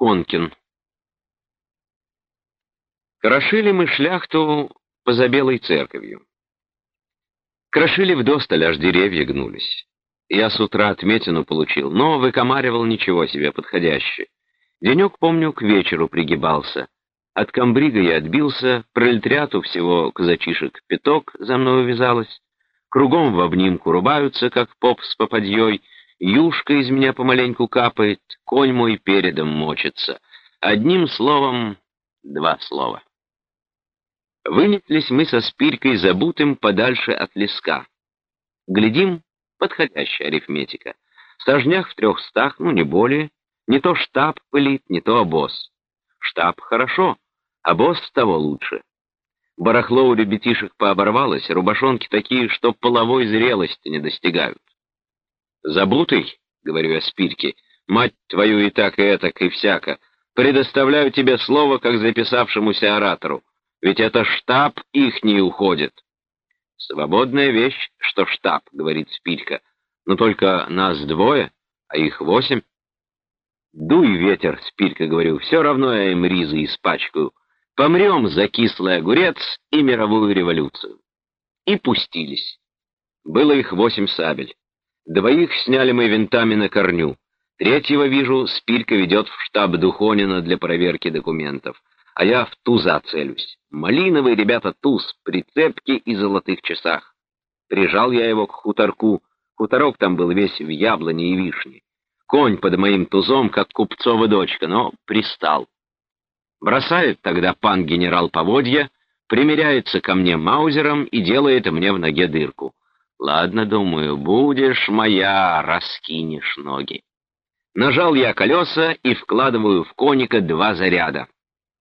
Конкин. Крошили мы шляхту поза белой церковью. Крошили вдосталь, аж деревья гнулись. Я с утра отметину получил, но выкомаривал ничего себе подходящее. Денек, помню, к вечеру пригибался. От комбрига я отбился, пролетариату всего казачишек пяток за мной увязалось. Кругом в обнимку рубаются, как поп с попадьей, Юшка из меня помаленьку капает, конь мой передом мочится. Одним словом, два слова. Вынеслись мы со спиркой забутым подальше от леска. Глядим, подходящая арифметика. Сажнях в трехстах, ну не более, не то штаб пылит, не то обоз. Штаб хорошо, обоз того лучше. Барахло у ребятишек пооборвалось, рубашонки такие, что половой зрелости не достигают. «Забутый», — говорю я Спирке, — «мать твою и так, и этак, и всяко, предоставляю тебе слово, как записавшемуся оратору, ведь это штаб их не уходит». «Свободная вещь, что штаб», — говорит Спирка, — «но только нас двое, а их восемь». «Дуй, ветер, Спирка, — говорю, — все равно я им ризы испачкаю. Помрем за кислый огурец и мировую революцию». И пустились. Было их восемь сабель. Двоих сняли мы винтами на корню. Третьего, вижу, Спилька ведет в штаб Духонина для проверки документов. А я в туза целюсь. Малиновый, ребята, туз, прицепки и золотых часах. Прижал я его к хуторку. Хуторок там был весь в яблоне и вишне. Конь под моим тузом, как купцова дочка, но пристал. Бросает тогда пан генерал поводья, примеряется ко мне маузером и делает мне в ноге дырку. Ладно, думаю, будешь моя, раскинешь ноги. Нажал я колеса и вкладываю в коника два заряда.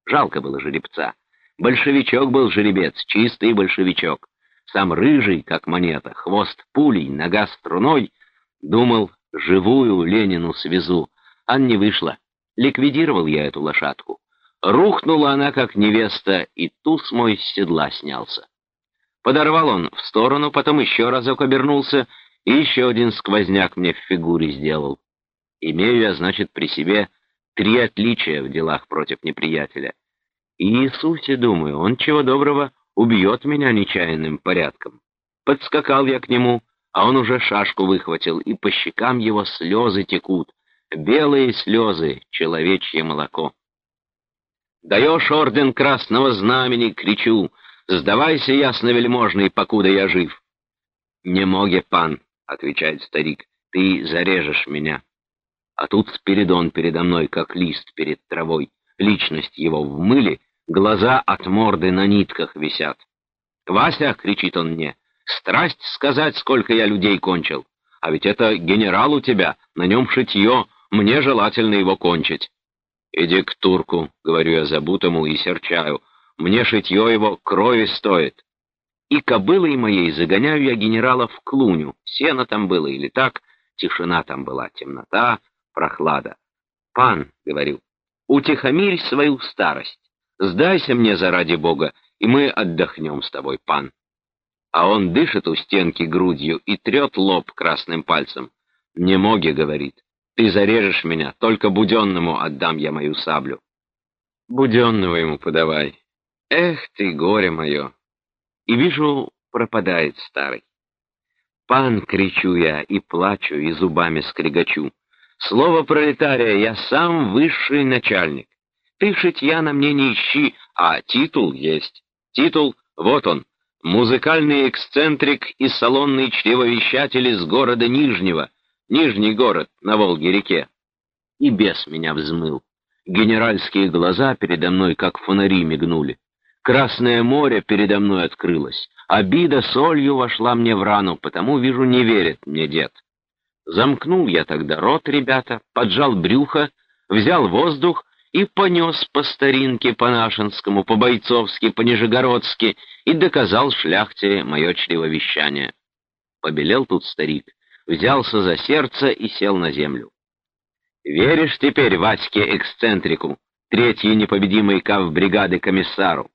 Жалко было жеребца. Большевичок был жеребец, чистый большевичок. Сам рыжий, как монета, хвост пулей, нога струной. Думал, живую Ленину свезу, а не вышло. Ликвидировал я эту лошадку. Рухнула она, как невеста, и туз мой с седла снялся. Подорвал он в сторону, потом еще разок обернулся и еще один сквозняк мне в фигуре сделал. Имею я, значит, при себе три отличия в делах против неприятеля. И Иисусе, думаю, он чего доброго убьет меня нечаянным порядком. Подскакал я к нему, а он уже шашку выхватил, и по щекам его слезы текут. Белые слезы, человечье молоко. «Даешь орден красного знамени!» — кричу — Сдавайся, ясновельможный, покуда я жив. Не моге, пан, — отвечает старик, — ты зарежешь меня. А тут Спиридон передо мной, как лист перед травой. Личность его в мыле, глаза от морды на нитках висят. «Вася!» — кричит он мне. «Страсть сказать, сколько я людей кончил. А ведь это генерал у тебя, на нем шитье, мне желательно его кончить». «Иди к турку», — говорю я забутому и серчаю, мне шитье его крови стоит. И кобылой моей загоняю я генерала в клуню. Сено там было или так, тишина там была, темнота, прохлада. «Пан», — говорю, — «утихомирь свою старость. Сдайся мне заради Бога, и мы отдохнем с тобой, пан». А он дышит у стенки грудью и трет лоб красным пальцем. «Не моги», — говорит, — «ты зарежешь меня, только Буденному отдам я мою саблю». Буденного ему подавай. Эх ты, горе мое! И вижу, пропадает старый. Пан, кричу я, и плачу, и зубами скрегочу. Слово пролетария, я сам высший начальник. Ты шитья на мне не ищи, а титул есть. Титул, вот он, музыкальный эксцентрик и салонный чревовещатель из города Нижнего, Нижний город на Волге-реке. И бес меня взмыл. Генеральские глаза передо мной, как фонари, мигнули. Красное море передо мной открылось. Обида солью вошла мне в рану, потому, вижу, не верит мне дед. Замкнул я тогда рот, ребята, поджал брюхо, взял воздух и понес по старинке, по-нашенскому, по-бойцовски, по-нижегородски и доказал шляхте мое чревовещание. Побелел тут старик, взялся за сердце и сел на землю. «Веришь теперь Ваське-эксцентрику, третьей непобедимой кав-бригады комиссару?»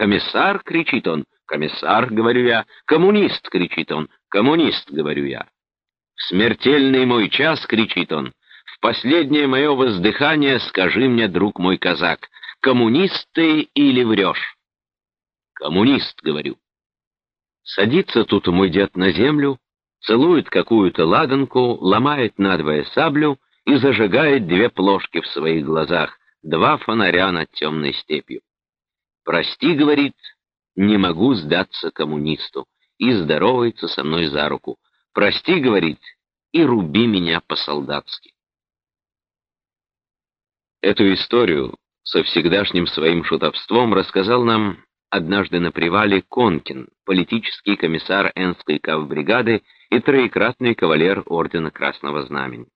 «Комиссар!» — кричит он. «Комиссар!» — говорю я. «Коммунист!» — кричит он. «Коммунист!» — говорю я. «В смертельный мой час!» — кричит он. «В В последнее мое воздыхание скажи мне, друг мой казак, коммунист ты или врешь? Коммунист, говорю. Садится тут мой дед на землю, целует какую-то ладанку, ломает надвое саблю и зажигает две плошки в своих глазах, два фонаря над темной степью. «Прости, — говорит, — не могу сдаться коммунисту», и здоровается со мной за руку. «Прости, — говорит, — и руби меня по-солдатски». Эту историю со всегдашним своим шутовством рассказал нам однажды на привале Конкин, политический комиссар Энской кавбригады и троекратный кавалер Ордена Красного Знамени.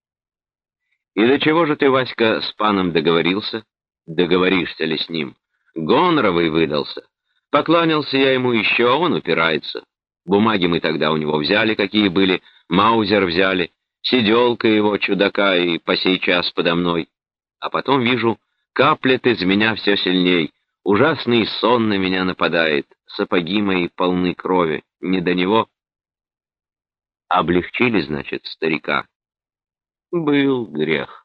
«И до чего же ты, Васька, с паном договорился? Договоришься ли с ним? Гоноровый выдался. Покланялся я ему еще, а он упирается. Бумаги мы тогда у него взяли, какие были, маузер взяли, сиделка его, чудака, и по сей час подо мной. А потом вижу, каплет из меня все сильней, ужасный сон на меня нападает, сапоги мои полны крови, не до него. Облегчили, значит, старика. Был грех.